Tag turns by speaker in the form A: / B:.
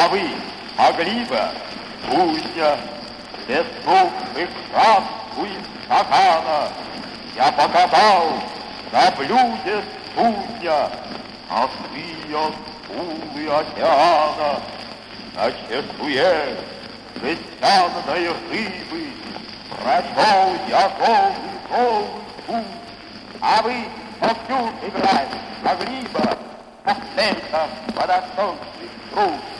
A: А вы могли бы, Кузя, без сухых шапку и стакана я показал на блюде судья Морские скулы океана. На чешуе жестяной рыбы Прошел я голый, голый путь. А вы, Моксюр, играть могли бы? Коктейльцам водосточный труд